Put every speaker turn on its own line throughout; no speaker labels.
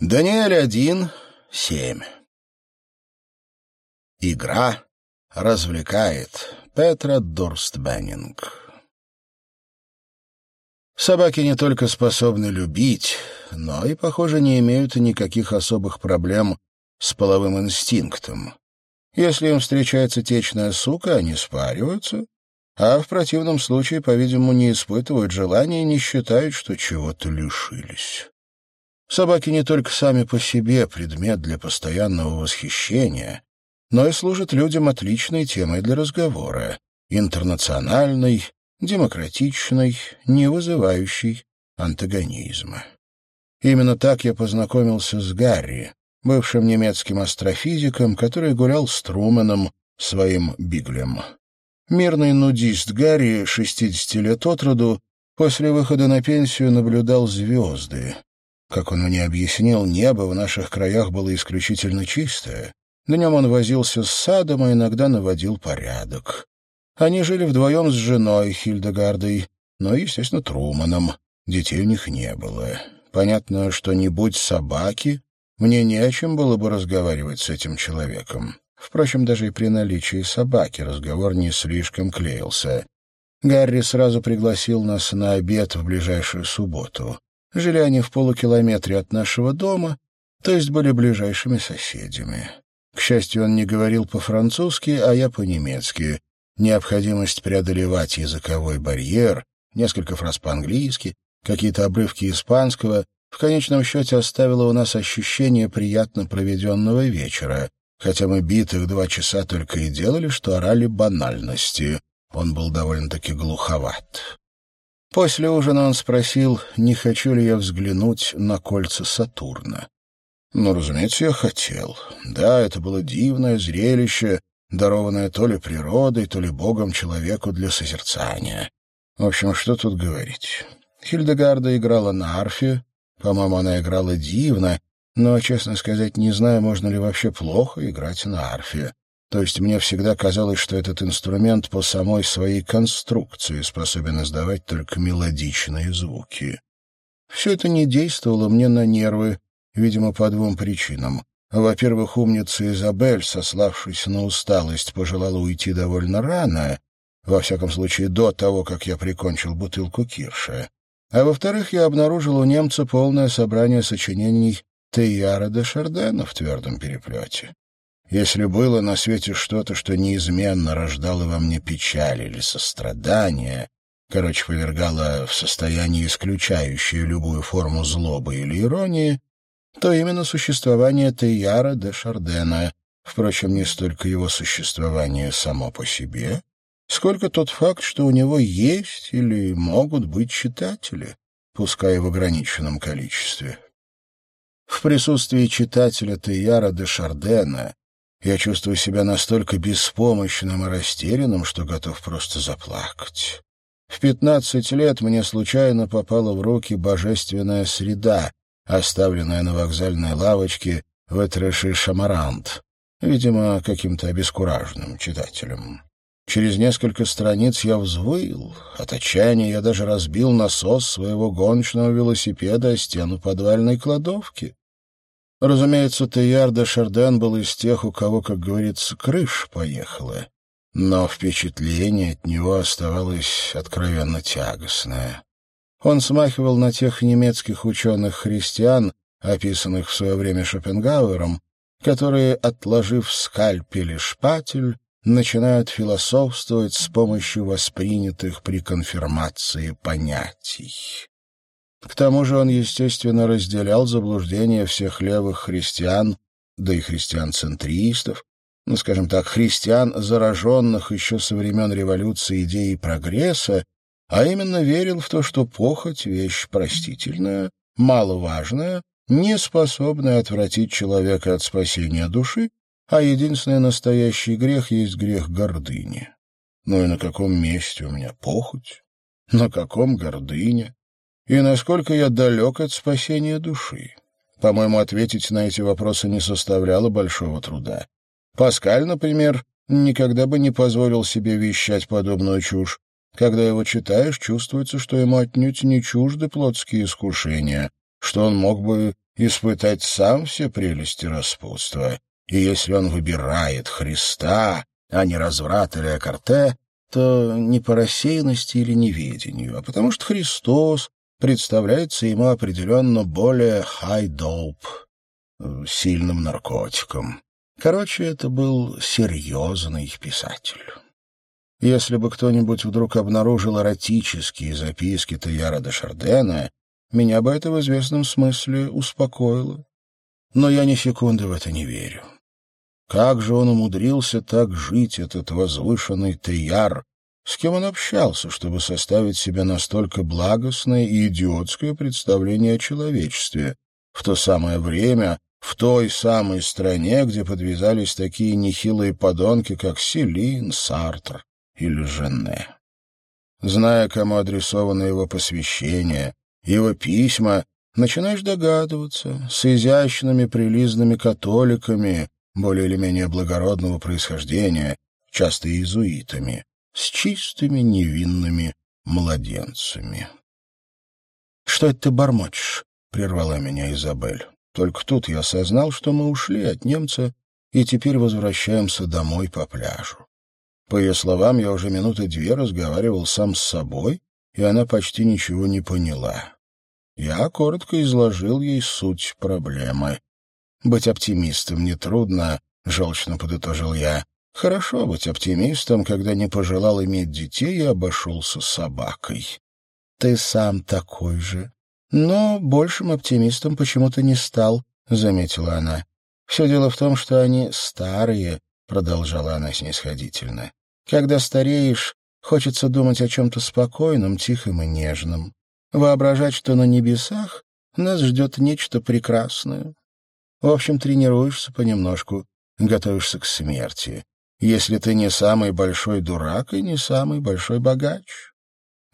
Даниэль 1, 7. Игра развлекает. Петра Дорстбеннинг. Собаки не только способны любить, но и, похоже, не имеют никаких особых проблем с половым инстинктом. Если им встречается течная сука, они спариваются, а в противном случае, по-видимому, не испытывают желания и не считают, что чего-то лишились. Собаки не только сами по себе предмет для постоянного восхищения, но и служат людям отличной темой для разговора, интернациональной, демократичной, не вызывающей антагонизма. Именно так я познакомился с Гарри, бывшим немецким астрофизиком, который гулял с Труменом, своим биглем. Мирный нудист Гарри, 60 лет от роду, после выхода на пенсию наблюдал звезды. Как он мне объяснил, небо в наших краях было исключительно чистое. Днем он возился с садом, а иногда наводил порядок. Они жили вдвоем с женой Хильдегардой, но, естественно, Труманом. Детей у них не было. Понятно, что не будь собаки, мне не о чем было бы разговаривать с этим человеком. Впрочем, даже и при наличии собаки разговор не слишком клеился. Гарри сразу пригласил нас на обед в ближайшую субботу. Жили они в полукилометре от нашего дома, то есть были ближайшими соседями. К счастью, он не говорил по-французски, а я по-немецки. Необходимость преодолевать языковой барьер, несколько фраз по-английски, какие-то обрывки испанского в конечном счете оставила у нас ощущение приятно проведенного вечера, хотя мы битых два часа только и делали, что орали банальности. Он был довольно-таки глуховат. После ужина он спросил, не хочу ли я взглянуть на кольца Сатурна. Ну, разумеется, я хотел. Да, это было дивное зрелище, дарованное то ли природой, то ли Богом человеку для созерцания. В общем, что тут говорить. Хильдегарда играла на арфе, по-моему, она играла дивно, но, честно сказать, не знаю, можно ли вообще плохо играть на арфе. То есть мне всегда казалось, что этот инструмент по самой своей конструкции способен издавать только мелодичные звуки. Все это не действовало мне на нервы, видимо, по двум причинам. Во-первых, умница Изабель, сославшись на усталость, пожелала уйти довольно рано, во всяком случае до того, как я прикончил бутылку кирша. А во-вторых, я обнаружил у немца полное собрание сочинений Тейяра де Шардена в твердом переплете. Если было на свете что-то, что неизменно рождало во мне печаль или сострадание, короче, повергало в состояние, исключающее любую форму злобы или иронии, то именно существование Тейяра де Шардена, впрочем, не столько его существование само по себе, сколько тот факт, что у него есть или могут быть читатели, пускай в ограниченном количестве. В присутствии читателя Тейяра де Шардена я чувствую себя настолько беспомощным и растерянным, что готов просто заплакать. В пятнадцать лет мне случайно попала в руки божественная среда, оставленная на вокзальной лавочке в Этреши Шамарант, видимо, каким-то обескураженным читателем. Через несколько страниц я взвыл. От отчаяния я даже разбил насос своего гоночного велосипеда о стену подвальной кладовки. Разумеется, Теяр де Шарден был из тех, у кого, как говорится, крыш поехала. Но впечатление от него оставалось откровенно тягостное. Он смахивал на тех немецких ученых-христиан, описанных в свое время Шопенгауэром, которые, отложив скальпель и шпатель, начинают философствовать с помощью воспринятых при конфирмации понятий. К тому же он, естественно, разделял заблуждения всех левых христиан, да и христиан-центристов, ну, скажем так, христиан, зараженных еще со времен революции идеей прогресса, а именно верил в то, что похоть — вещь простительная, маловажная, не способная отвратить человека от спасения души, а единственный настоящий грех есть грех гордыни. Ну и на каком месте у меня похоть? На каком гордыня? И насколько я далек от спасения души. По-моему, ответить на эти вопросы не составляло большого труда. Паскаль, например, никогда бы не позволил себе вещать подобную чушь. Когда его читаешь, чувствуется, что ему отнюдь не чужды плотские искушения, что он мог бы испытать сам все прелести распутства. И если он выбирает Христа, а не разврат или акарте, то не по рассеянности или неведению, а потому что Христос представляется ему определенно более high-dope, сильным наркотиком. Короче, это был серьезный писатель. Если бы кто-нибудь вдруг обнаружил эротические записки Таяра де Шардена, меня бы это в известном смысле успокоило. Но я ни секунды в это не верю. Как же он умудрился так жить, этот возвышенный Таяр, с кем он общался, чтобы составить себе настолько благостное и идиотское представление о человечестве, в то самое время, в той самой стране, где подвязались такие нехилые подонки, как Селин, Сартр или Женне. Зная, кому адресовано его посвящение, его письма, начинаешь догадываться, с изящными прилизными католиками, более или менее благородного происхождения, часто иезуитами, с чистыми невинными младенцами. «Что это ты бормочешь?» — прервала меня Изабель. Только тут я осознал, что мы ушли от немца и теперь возвращаемся домой по пляжу. По ее словам, я уже минуты две разговаривал сам с собой, и она почти ничего не поняла. Я коротко изложил ей суть проблемы. «Быть оптимистом нетрудно», — желчно подытожил я. «Хорошо быть оптимистом, когда не пожелал иметь детей и обошелся собакой». «Ты сам такой же», но большим оптимистом почему-то не стал, — заметила она. «Все дело в том, что они старые», — продолжала она снисходительно. «Когда стареешь, хочется думать о чем-то спокойном, тихом и нежном. Воображать, что на небесах нас ждет нечто прекрасное. В общем, тренируешься понемножку, готовишься к смерти, если ты не самый большой дурак и не самый большой богач.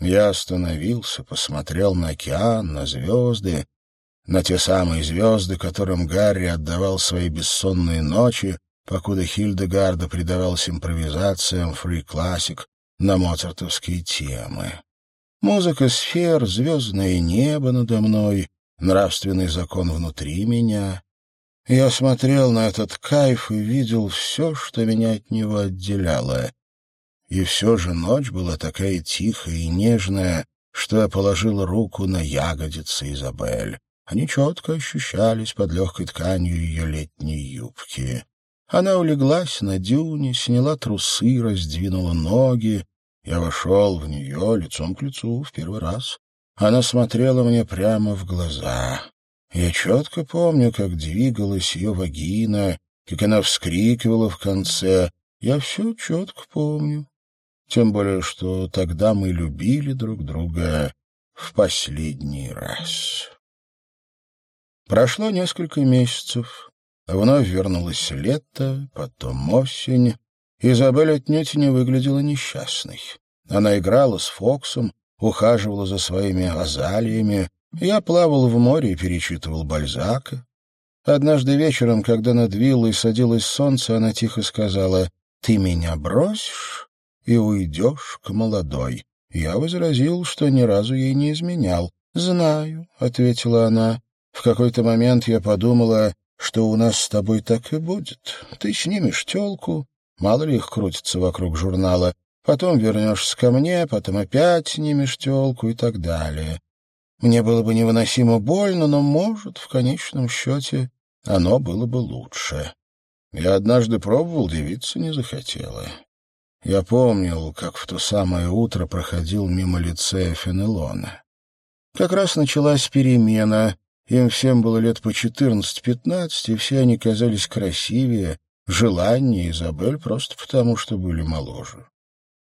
Я остановился, посмотрел на океан, на звезды, на те самые звезды, которым Гарри отдавал свои бессонные ночи, покуда Хильдегарда предавался импровизациям фри-классик на моцартовские темы. Музыка сфер, звездное небо надо мной, нравственный закон внутри меня. Я смотрел на этот кайф и видел все, что меня от него отделяло. И все же ночь была такая тихая и нежная, что я положил руку на ягодицы Изабель. Они четко ощущались под легкой тканью ее летней юбки. Она улеглась на дюне, сняла трусы, раздвинула ноги. Я вошел в нее лицом к лицу в первый раз. Она смотрела мне прямо в глаза. Я четко помню, как двигалась ее вагина, как она вскрикивала в конце. Я все четко помню. Тем более, что тогда мы любили друг друга в последний раз. Прошло несколько месяцев. Вновь вернулось лето, потом осень. Изабель отнюдь не выглядела несчастной. Она играла с Фоксом, ухаживала за своими азалиями. Я плавал в море и перечитывал Бальзака. Однажды вечером, когда над виллой садилось солнце, она тихо сказала, «Ты меня бросишь?» и уйдешь к молодой. Я возразил, что ни разу ей не изменял. «Знаю», — ответила она. «В какой-то момент я подумала, что у нас с тобой так и будет. Ты снимешь телку, мало ли их крутится вокруг журнала, потом вернешься ко мне, потом опять снимешь телку и так далее. Мне было бы невыносимо больно, но, может, в конечном счете оно было бы лучше. Я однажды пробовал, девица не захотела. Я помнил, как в то самое утро проходил мимо лицея Фенелона. Как раз началась перемена, им всем было лет по четырнадцать-пятнадцать, и все они казались красивее, желаннее Изабель просто потому, что были моложе.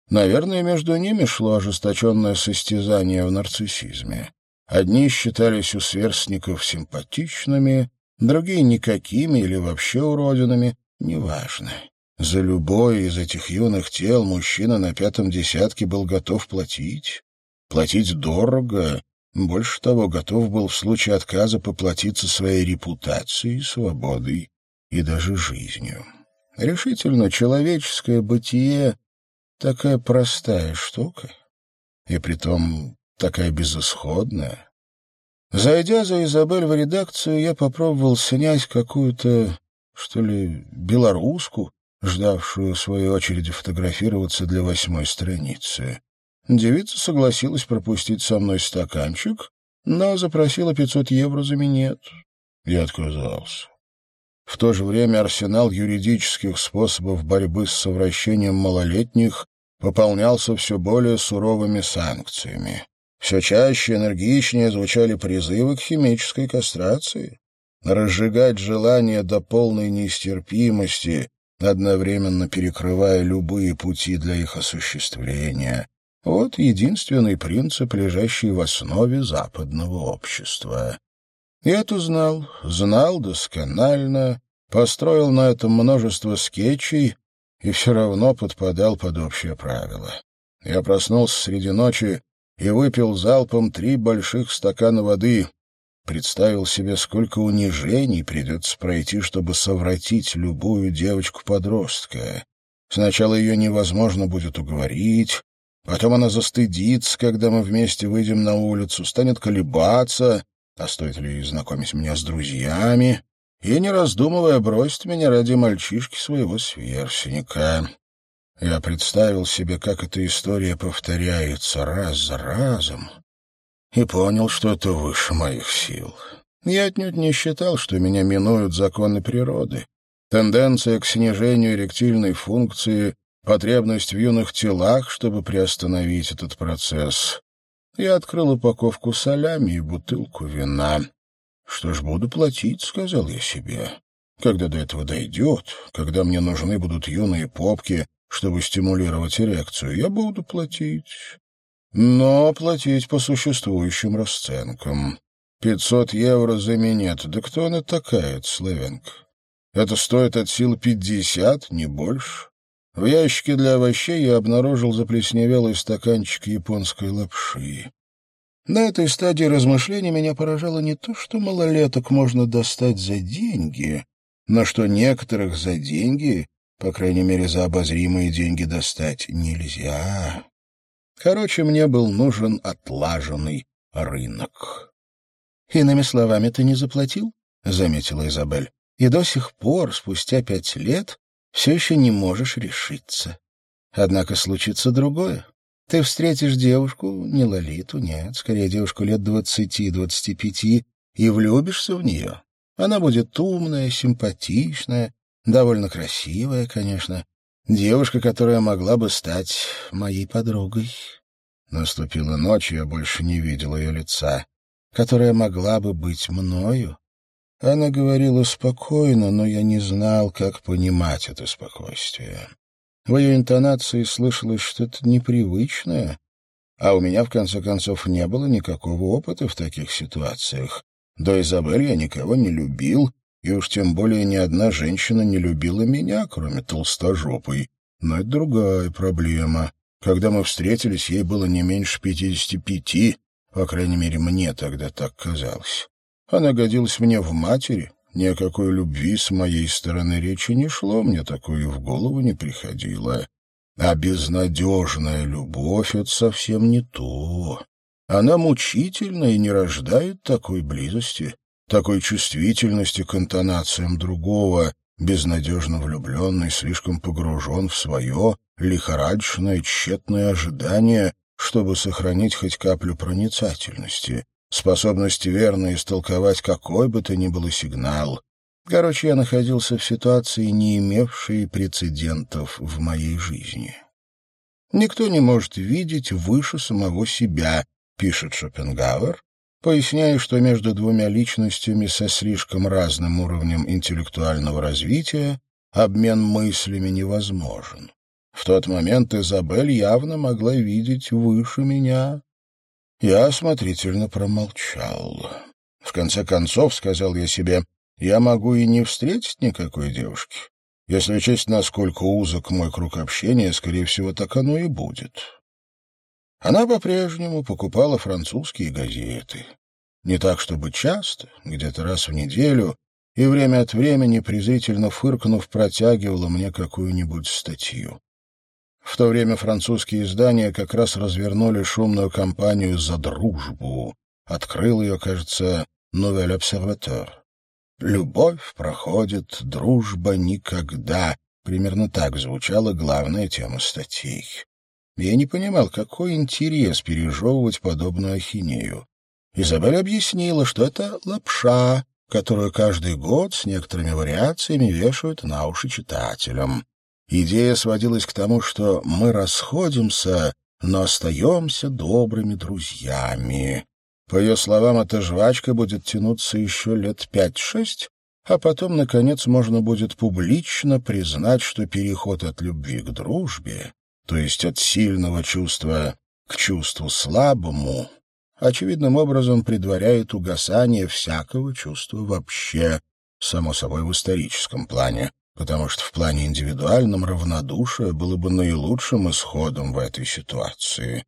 Наверное, между ними шло ожесточенное состязание в нарциссизме. Одни считались у сверстников симпатичными, другие — никакими или вообще уродинами, неважно. За любое из этих юных тел мужчина на пятом десятке был готов платить. Платить дорого. Больше того, готов был в случае отказа поплатиться своей репутацией, свободой и даже жизнью. Решительно человеческое бытие — такая простая штука, и притом такая безысходная. Зайдя за Изабель в редакцию, я попробовал снять какую-то, что ли, белоруску, ждавшую своей очереди фотографироваться для восьмой страницы. Девица согласилась пропустить со мной стаканчик, но запросила 500 евро за минет. Я отказался. В то же время арсенал юридических способов борьбы с совращением малолетних пополнялся все более суровыми санкциями. Все чаще и энергичнее звучали призывы к химической кастрации. Разжигать желание до полной нестерпимости, одновременно перекрывая любые пути для их осуществления. Вот единственный принцип, лежащий в основе западного общества. Я это знал, знал досконально, построил на этом множество скетчей и все равно подпадал под общее правило. Я проснулся среди ночи и выпил залпом три больших стакана воды. Представил себе, сколько унижений придется пройти, чтобы совратить любую девочку-подростка. Сначала ее невозможно будет уговорить, потом она застыдится, когда мы вместе выйдем на улицу, станет колебаться, а стоит ли знакомить меня с друзьями, и, не раздумывая, бросит меня ради мальчишки своего сверстника. Я представил себе, как эта история повторяется раз за разом, и понял, что это выше моих сил. Я отнюдь не считал, что меня минуют законы природы. Тенденция к снижению эректильной функции, потребность в юных телах, чтобы приостановить этот процесс. Я открыл упаковку солями и бутылку вина. «Что ж, буду платить», — сказал я себе. «Когда до этого дойдет, когда мне нужны будут юные попки, чтобы стимулировать эрекцию, я буду платить. Но платить по существующим расценкам. Пятьсот евро за минет. Да кто она такая, эта? Это стоит от сил пятьдесят, не больше. В ящике для овощей я обнаружил заплесневелый стаканчик японской лапши. На этой стадии размышлений меня поражало не то, что малолеток можно достать за деньги, но что некоторых за деньги, по крайней мере, за обозримые деньги достать нельзя. Короче, мне был нужен отлаженный рынок. «Иными словами, ты не заплатил?» — заметила Изабель. «И до сих пор, спустя пять лет, все еще не можешь решиться. Однако случится другое. Ты встретишь девушку, не Лолиту, нет, скорее девушку лет двадцати-двадцати пяти, и влюбишься в нее. Она будет умная, симпатичная, довольно красивая, конечно. Девушка, которая могла бы стать моей подругой. Наступила ночь, я больше не видел ее лица. Которая могла бы быть мною. Она говорила спокойно, но я не знал, как понимать это спокойствие. В ее интонации слышалось что-то непривычное, а у меня, в конце концов, не было никакого опыта в таких ситуациях. До Изабель я никого не любил, и уж тем более ни одна женщина не любила меня, кроме толстожопой. Но это другая проблема. Когда мы встретились, ей было не меньше пятидесяти пяти, по крайней мере, мне тогда так казалось. Она годилась мне в матери. Ни о какой любви с моей стороны речи не шло, мне такое в голову не приходило. А безнадежная любовь — это совсем не то. Она мучительна и не рождает такой близости, такой чувствительности к интонациям другого, безнадежно влюбленный, слишком погружен в свое лихорадочное, тщетное ожидание, чтобы сохранить хоть каплю проницательности способность верно истолковать какой бы то ни было сигнал. Короче, я находился в ситуации, не имевшей прецедентов в моей жизни. «Никто не может видеть выше самого себя», — пишет Шопенгауэр, поясняя, что между двумя личностями со слишком разным уровнем интеллектуального развития обмен мыслями невозможен. В тот момент Изабель явно могла видеть выше меня, я осмотрительно промолчал. В конце концов, сказал я себе, я могу и не встретить никакой девушки. Если учесть, насколько узок мой круг общения, скорее всего, так оно и будет. Она по-прежнему покупала французские газеты. Не так, чтобы часто, где-то раз в неделю, и время от времени, презрительно фыркнув, протягивала мне какую-нибудь статью. В то время французские издания как раз развернули шумную кампанию «За дружбу». Открыл ее, кажется, «Новель обсерватор». «Любовь проходит, дружба никогда». Примерно так звучала главная тема статей. Я не понимал, какой интерес пережевывать подобную ахинею. Изабель объяснила, что это лапша, которую каждый год с некоторыми вариациями вешают на уши читателям. Идея сводилась к тому, что мы расходимся, но остаемся добрыми друзьями. По ее словам, эта жвачка будет тянуться еще лет пять-шесть, а потом, наконец, можно будет публично признать, что переход от любви к дружбе, то есть от сильного чувства к чувству слабому, очевидным образом предваряет угасание всякого чувства вообще, само собой в историческом плане, потому что в плане индивидуальном равнодушие было бы наилучшим исходом в этой ситуации.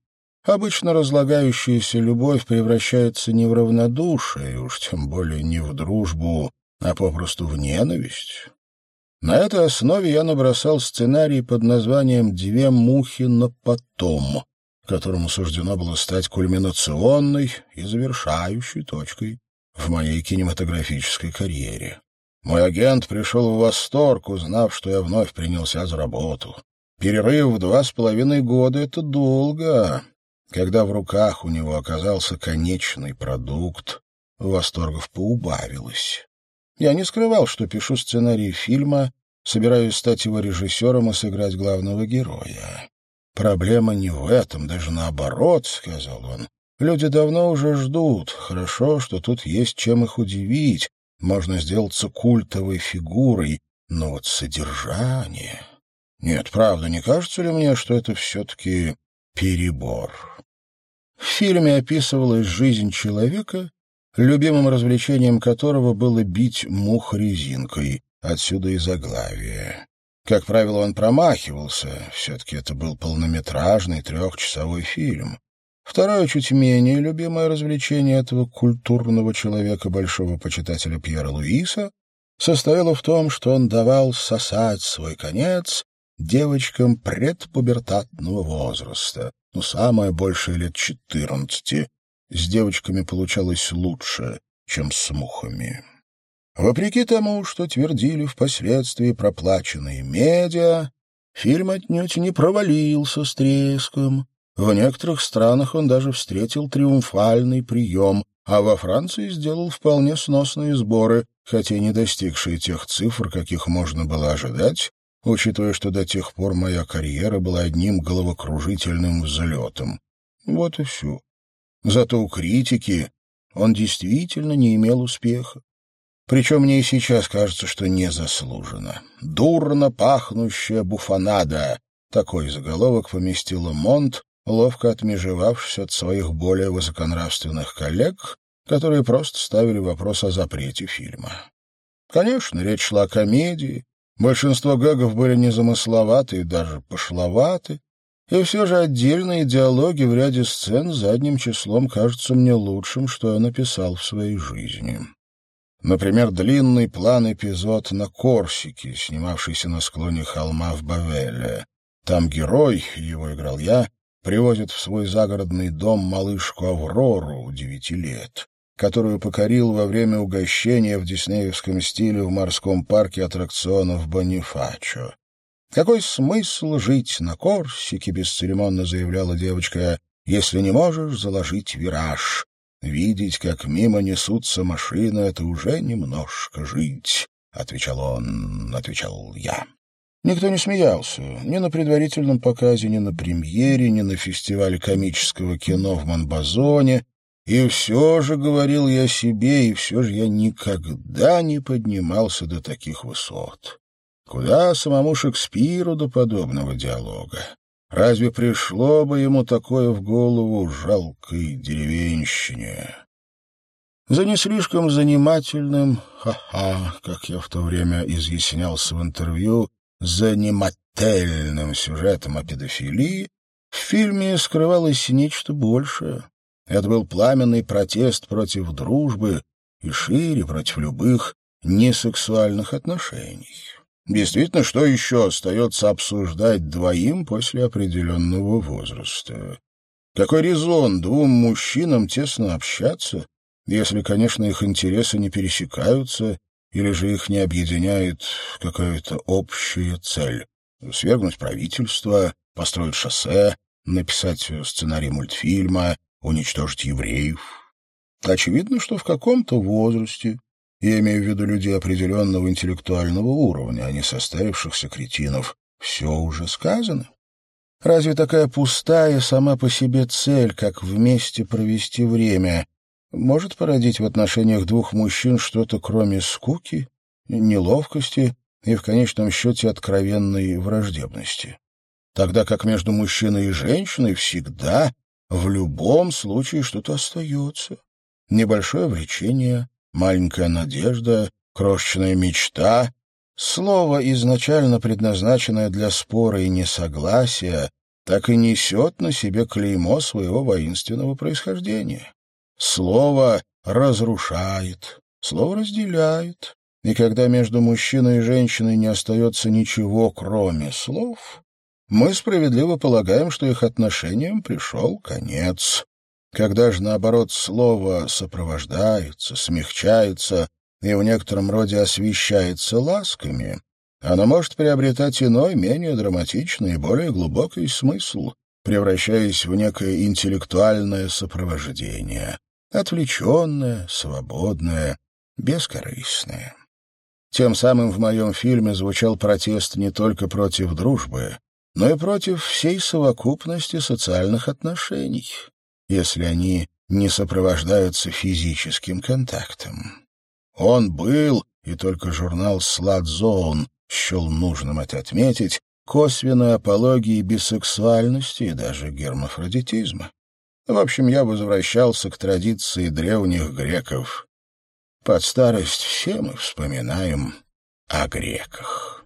Обычно разлагающаяся любовь превращается не в равнодушие, уж тем более не в дружбу, а попросту в ненависть. На этой основе я набросал сценарий под названием «Две мухи на потом», которому суждено было стать кульминационной и завершающей точкой в моей кинематографической карьере. Мой агент пришел в восторг, узнав, что я вновь принялся за работу. Перерыв в два с половиной года — это долго. Когда в руках у него оказался конечный продукт, восторгов поубавилось. Я не скрывал, что пишу сценарий фильма, собираюсь стать его режиссером и сыграть главного героя. «Проблема не в этом, даже наоборот», — сказал он. «Люди давно уже ждут. Хорошо, что тут есть чем их удивить. Можно сделаться культовой фигурой, но вот содержание... Нет, правда, не кажется ли мне, что это все-таки перебор?» В фильме описывалась жизнь человека, любимым развлечением которого было бить мух резинкой, отсюда и заглавие. Как правило, он промахивался, все-таки это был полнометражный трехчасовой фильм. Второе, чуть менее любимое развлечение этого культурного человека, большого почитателя Пьера Луиса, состояло в том, что он давал сосать свой конец девочкам предпубертатного возраста, ну, самое большее лет четырнадцати, с девочками получалось лучше, чем с мухами. Вопреки тому, что твердили впоследствии проплаченные медиа, фильм отнюдь не провалился с треском. В некоторых странах он даже встретил триумфальный прием, а во Франции сделал вполне сносные сборы, хотя не достигшие тех цифр, каких можно было ожидать, учитывая, что до тех пор моя карьера была одним головокружительным взлетом. Вот и все. Зато у критики он действительно не имел успеха. Причем мне и сейчас кажется, что не заслуженно. «Дурно пахнущая буфанада» — такой заголовок поместила Монт, ловко отмежевавшись от своих более высоконравственных коллег, которые просто ставили вопрос о запрете фильма. Конечно, речь шла о комедии, большинство гэгов были незамысловаты и даже пошловаты, и все же отдельные диалоги в ряде сцен задним числом кажутся мне лучшим, что я написал в своей жизни. Например, длинный план-эпизод на Корсике, снимавшийся на склоне холма в Бавеле. Там герой, его играл я, привозит в свой загородный дом малышку Аврору, девяти лет, которую покорил во время угощения в диснеевском стиле в морском парке аттракционов Бонифачо. «Какой смысл жить на Корсике?» — бесцеремонно заявляла девочка. «Если не можешь заложить вираж. Видеть, как мимо несутся машины, — это уже немножко жить, — отвечал он, — отвечал я. Никто не смеялся, ни на предварительном показе, ни на премьере, ни на фестивале комического кино в Монбазоне, и все же говорил я себе, и все же я никогда не поднимался до таких высот. Куда самому Шекспиру до подобного диалога? Разве пришло бы ему такое в голову жалкой деревенщине? За не слишком занимательным, ха-ха, как я в то время изъяснялся в интервью, занимательным сюжетом о педофилии, в фильме скрывалось нечто большее. Это был пламенный протест против дружбы и шире против любых несексуальных отношений. Действительно, что еще остается обсуждать двоим после определенного возраста? Какой резон двум мужчинам тесно общаться, если, конечно, их интересы не пересекаются или же их не объединяет какая-то общая цель? Свергнуть правительство, построить шоссе, написать сценарий мультфильма, уничтожить евреев. Очевидно, что в каком-то возрасте, я имею в виду людей определенного интеллектуального уровня, а не состарившихся кретинов, все уже сказано. Разве такая пустая сама по себе цель, как вместе провести время, может породить в отношениях двух мужчин что-то кроме скуки, неловкости и, в конечном счете, откровенной враждебности? Тогда как между мужчиной и женщиной всегда, в любом случае, что-то остается. Небольшое влечение, маленькая надежда, крошечная мечта, Слово, изначально предназначенное для спора и несогласия, так и несет на себе клеймо своего воинственного происхождения. Слово разрушает, слово разделяет, и когда между мужчиной и женщиной не остается ничего, кроме слов, мы справедливо полагаем, что их отношениям пришел конец. Когда же, наоборот, слово сопровождается, смягчается, и в некотором роде освещается ласками, оно может приобретать иной, менее драматичный и более глубокий смысл, превращаясь в некое интеллектуальное сопровождение, отвлеченное, свободное, бескорыстное. Тем самым в моем фильме звучал протест не только против дружбы, но и против всей совокупности социальных отношений, если они не сопровождаются физическим контактом. Он был, и только журнал «Сладзоун» счел нужным это отметить, косвенной апологией бисексуальности и даже гермафродитизма. В общем, я возвращался к традиции древних греков. Под старость все мы вспоминаем о греках.